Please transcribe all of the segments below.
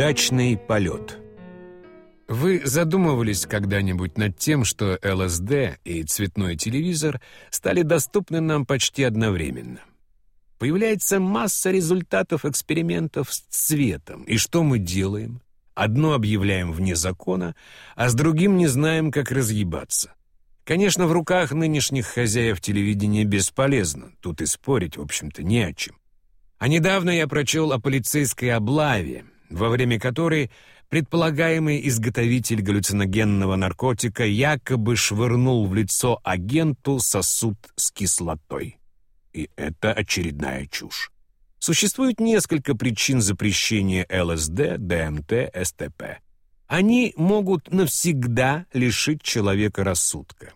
Неудачный полет Вы задумывались когда-нибудь над тем, что ЛСД и цветной телевизор стали доступны нам почти одновременно? Появляется масса результатов экспериментов с цветом. И что мы делаем? Одно объявляем вне закона, а с другим не знаем, как разъебаться. Конечно, в руках нынешних хозяев телевидения бесполезно, тут и спорить, в общем-то, не о чем. А недавно я прочел о полицейской облаве, во время которой предполагаемый изготовитель галлюциногенного наркотика якобы швырнул в лицо агенту сосуд с кислотой. И это очередная чушь. Существует несколько причин запрещения ЛСД, ДМТ, СТП. Они могут навсегда лишить человека рассудка.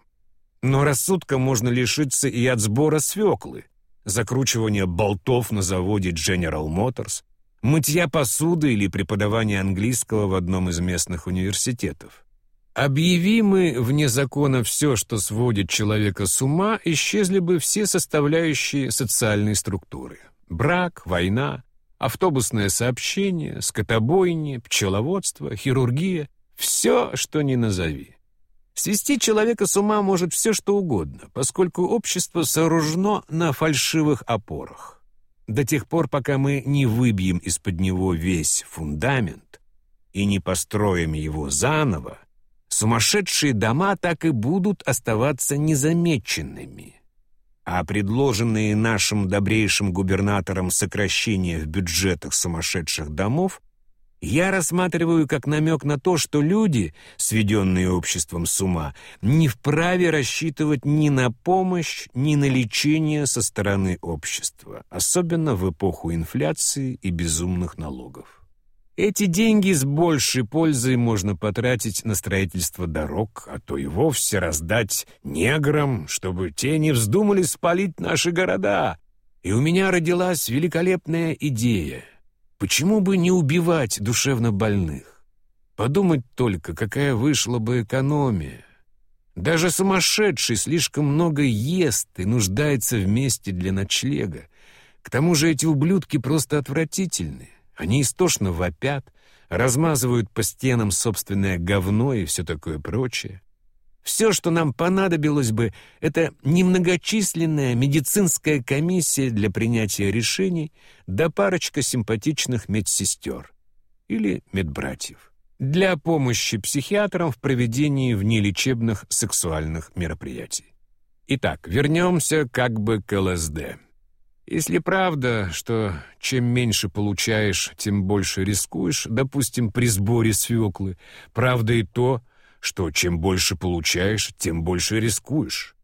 Но рассудка можно лишиться и от сбора свеклы, закручивания болтов на заводе General Motors, мытья посуды или преподавания английского в одном из местных университетов. Объяви мы вне закона все, что сводит человека с ума, исчезли бы все составляющие социальной структуры. Брак, война, автобусное сообщение, скотобойни, пчеловодство, хирургия — все, что ни назови. Свести человека с ума может все что угодно, поскольку общество сооружено на фальшивых опорах. До тех пор, пока мы не выбьем из-под него весь фундамент и не построим его заново, сумасшедшие дома так и будут оставаться незамеченными. А предложенные нашим добрейшим губернатором сокращения в бюджетах сумасшедших домов я рассматриваю как намек на то, что люди, сведенные обществом с ума, не вправе рассчитывать ни на помощь, ни на лечение со стороны общества, особенно в эпоху инфляции и безумных налогов. Эти деньги с большей пользой можно потратить на строительство дорог, а то и вовсе раздать неграм, чтобы те не вздумали спалить наши города. И у меня родилась великолепная идея — Почему бы не убивать душевно больных? Подумать только, какая вышла бы экономия. Даже сумасшедший слишком много ест и нуждается в месте для ночлега. К тому же эти ублюдки просто отвратительны. Они истошно вопят, размазывают по стенам собственное говно и все такое прочее. Все, что нам понадобилось бы, это немногочисленная медицинская комиссия для принятия решений да парочка симпатичных медсестер или медбратьев для помощи психиатрам в проведении внелечебных сексуальных мероприятий. Итак, вернемся как бы к ЛСД. Если правда, что чем меньше получаешь, тем больше рискуешь, допустим, при сборе свеклы, правда и то, что чем больше получаешь, тем больше рискуешь.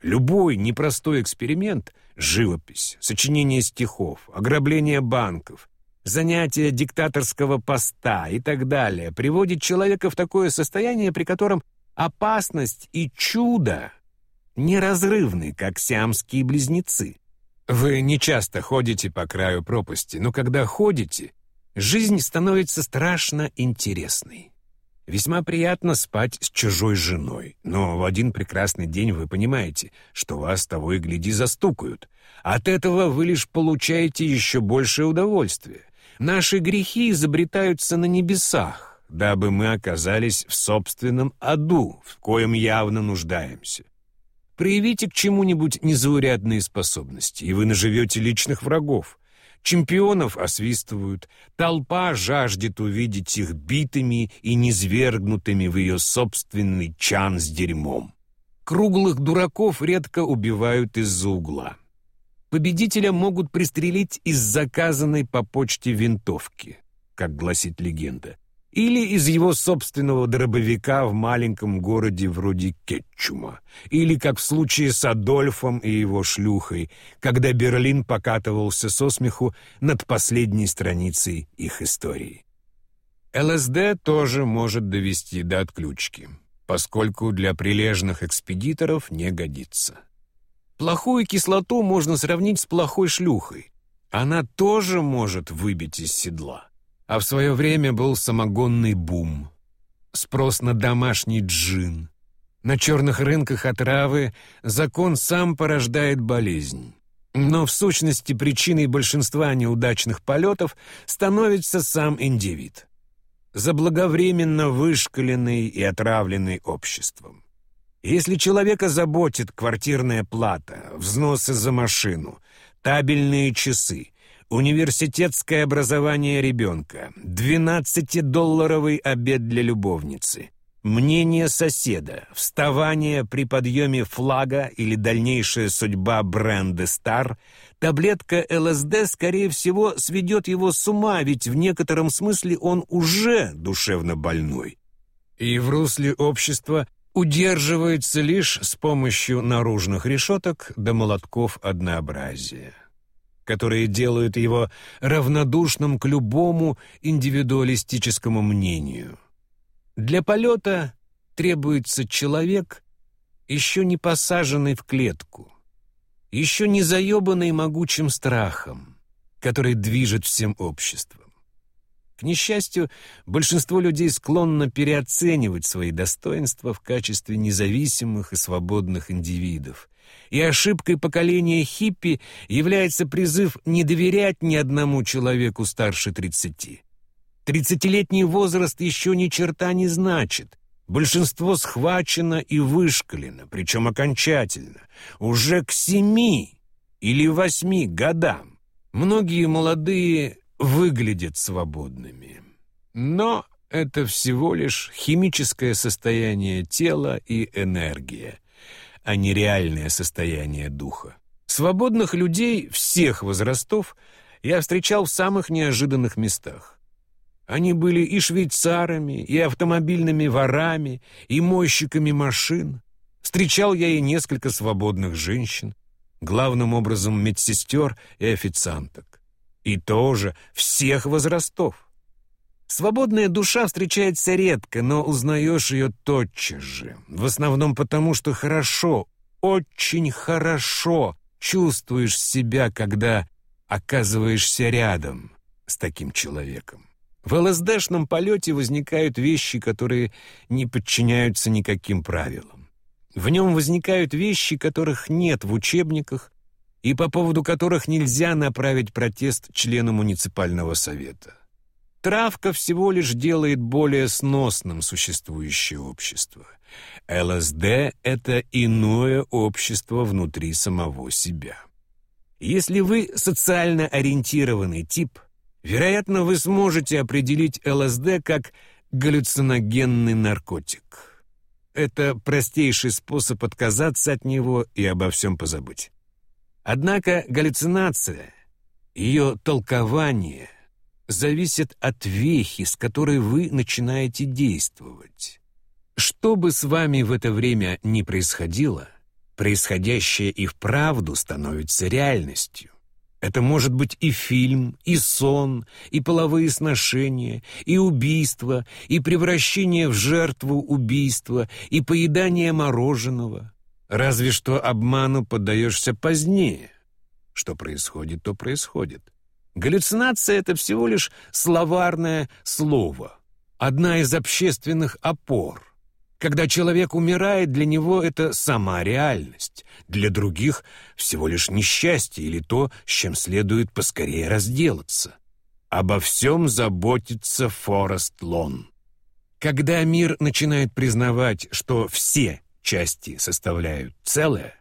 Любой непростой эксперимент — живопись, сочинение стихов, ограбление банков, занятие диктаторского поста и так далее — приводит человека в такое состояние, при котором опасность и чудо неразрывны, как сиамские близнецы. Вы не часто ходите по краю пропасти, но когда ходите, жизнь становится страшно интересной. Весьма приятно спать с чужой женой, но в один прекрасный день вы понимаете, что вас того и гляди застукают. От этого вы лишь получаете еще большее удовольствие. Наши грехи изобретаются на небесах, дабы мы оказались в собственном аду, в коем явно нуждаемся. Проявите к чему-нибудь незаурядные способности, и вы наживете личных врагов. Чемпионов освистывают, толпа жаждет увидеть их битыми и низвергнутыми в ее собственный чан с дерьмом. Круглых дураков редко убивают из-за угла. Победителя могут пристрелить из заказанной по почте винтовки, как гласит легенда или из его собственного дробовика в маленьком городе вроде Кетчума, или как в случае с Адольфом и его шлюхой, когда Берлин покатывался со смеху над последней страницей их истории. ЛСД тоже может довести до отключки, поскольку для прилежных экспедиторов не годится. Плохую кислоту можно сравнить с плохой шлюхой. Она тоже может выбить из седла. А в свое время был самогонный бум. Спрос на домашний джин. На черных рынках отравы закон сам порождает болезнь. Но в сущности причиной большинства неудачных полетов становится сам индивид. заблаговременно вышкаленный и отравленный обществом. Если человека заботит квартирная плата, взносы за машину, табельные часы, университетское образование ребенка, 12-долларовый обед для любовницы, мнение соседа, вставание при подъеме флага или дальнейшая судьба бренда «Стар», таблетка ЛСД, скорее всего, сведет его с ума, ведь в некотором смысле он уже душевно больной. И в русле общества – удерживается лишь с помощью наружных решеток до молотков однообразия, которые делают его равнодушным к любому индивидуалистическому мнению. Для полета требуется человек, еще не посаженный в клетку, еще не заебанный могучим страхом, который движет всем обществом. К несчастью, большинство людей склонно переоценивать свои достоинства в качестве независимых и свободных индивидов. И ошибкой поколения хиппи является призыв не доверять ни одному человеку старше 30. Тридцатилетний возраст еще ни черта не значит. Большинство схвачено и вышкалено, причем окончательно, уже к семи или восьми годам. Многие молодые выглядят свободными. Но это всего лишь химическое состояние тела и энергия, а не реальное состояние духа. Свободных людей всех возрастов я встречал в самых неожиданных местах. Они были и швейцарами, и автомобильными ворами, и мойщиками машин. Встречал я и несколько свободных женщин, главным образом медсестер и официанток. И тоже всех возрастов. Свободная душа встречается редко, но узнаешь ее тотчас же. В основном потому, что хорошо, очень хорошо чувствуешь себя, когда оказываешься рядом с таким человеком. В ЛСДшном полете возникают вещи, которые не подчиняются никаким правилам. В нем возникают вещи, которых нет в учебниках, и по поводу которых нельзя направить протест члену муниципального совета. Травка всего лишь делает более сносным существующее общество. ЛСД — это иное общество внутри самого себя. Если вы социально ориентированный тип, вероятно, вы сможете определить ЛСД как галлюциногенный наркотик. Это простейший способ отказаться от него и обо всем позабыть. Однако галлюцинация, ее толкование зависит от вехи, с которой вы начинаете действовать. Что бы с вами в это время ни происходило, происходящее и вправду становится реальностью. Это может быть и фильм, и сон, и половые сношения, и убийство, и превращение в жертву убийства, и поедание мороженого. Разве что обману поддаешься позднее. Что происходит, то происходит. Галлюцинация — это всего лишь словарное слово, одна из общественных опор. Когда человек умирает, для него это сама реальность, для других — всего лишь несчастье или то, с чем следует поскорее разделаться. Обо всем заботится Форест Лон. Когда мир начинает признавать, что все части составляют целое,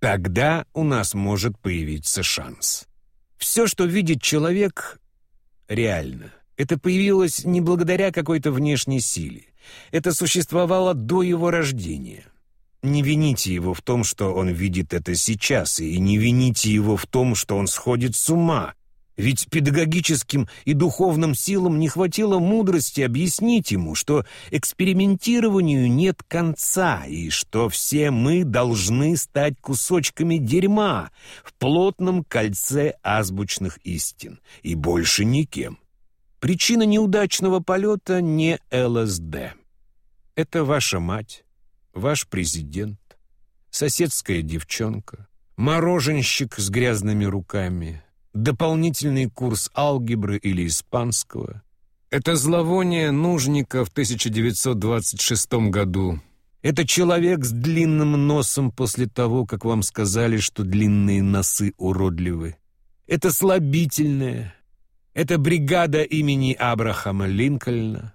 тогда у нас может появиться шанс. Все, что видит человек, реально. Это появилось не благодаря какой-то внешней силе. Это существовало до его рождения. Не вините его в том, что он видит это сейчас, и не вините его в том, что он сходит с ума, ведь педагогическим и духовным силам не хватило мудрости объяснить ему, что экспериментированию нет конца и что все мы должны стать кусочками дерьма в плотном кольце азбучных истин и больше никем. Причина неудачного полета не ЛСД. Это ваша мать, ваш президент, соседская девчонка, мороженщик с грязными руками — дополнительный курс алгебры или испанского. Это зловоние нужника в 1926 году. Это человек с длинным носом после того, как вам сказали, что длинные носы уродливы. Это слабительное. Это бригада имени Абрахама Линкольна.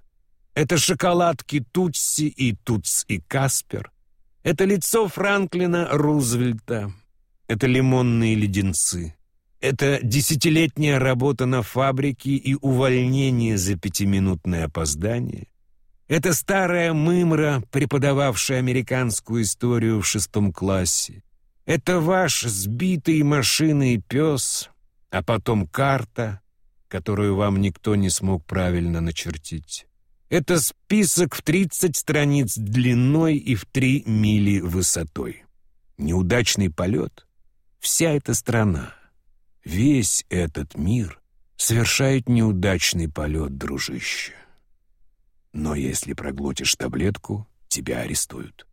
Это шоколадки Тутси и Туц и Каспер. Это лицо Франклина Рузвельта. Это лимонные леденцы. Это десятилетняя работа на фабрике и увольнение за пятиминутное опоздание. Это старая мымра, преподававшая американскую историю в шестом классе. Это ваш сбитый машиной пес, а потом карта, которую вам никто не смог правильно начертить. Это список в 30 страниц длиной и в 3 мили высотой. Неудачный полет — вся эта страна. Весь этот мир совершает неудачный полет, дружище. Но если проглотишь таблетку, тебя арестуют.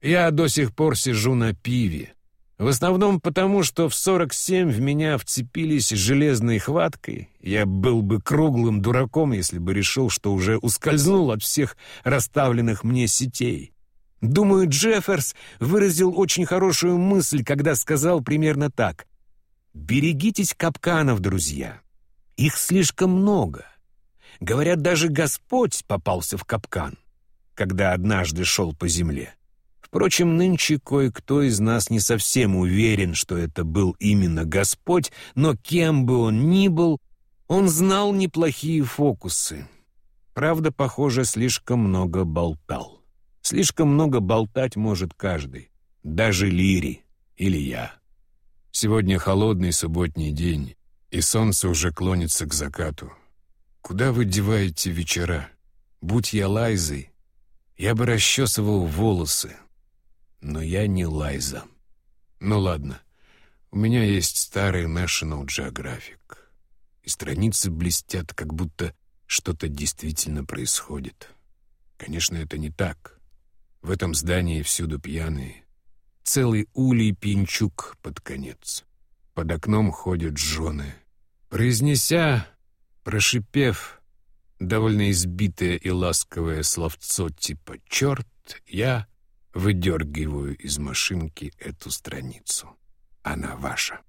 Я до сих пор сижу на пиве. В основном потому, что в 47 в меня вцепились железной хваткой. Я был бы круглым дураком, если бы решил, что уже ускользнул от всех расставленных мне сетей. Думаю, Джефферс выразил очень хорошую мысль, когда сказал примерно так. Берегитесь капканов, друзья. Их слишком много. Говорят, даже Господь попался в капкан, когда однажды шел по земле. Впрочем, нынче кое-кто из нас не совсем уверен, что это был именно Господь, но кем бы он ни был, он знал неплохие фокусы. Правда, похоже, слишком много болтал. Слишком много болтать может каждый, даже Лири или я. Сегодня холодный субботний день, и солнце уже клонится к закату. Куда вы деваете вечера? Будь я Лайзой, я бы расчесывал волосы. Но я не Лайза. Ну ладно, у меня есть старый National Geographic. И страницы блестят, как будто что-то действительно происходит. Конечно, это не так. В этом здании всюду пьяные, Целый улей пинчук под конец. Под окном ходят жены. Произнеся, прошипев, довольно избитое и ласковое словцо типа «черт», я выдергиваю из машинки эту страницу. Она ваша.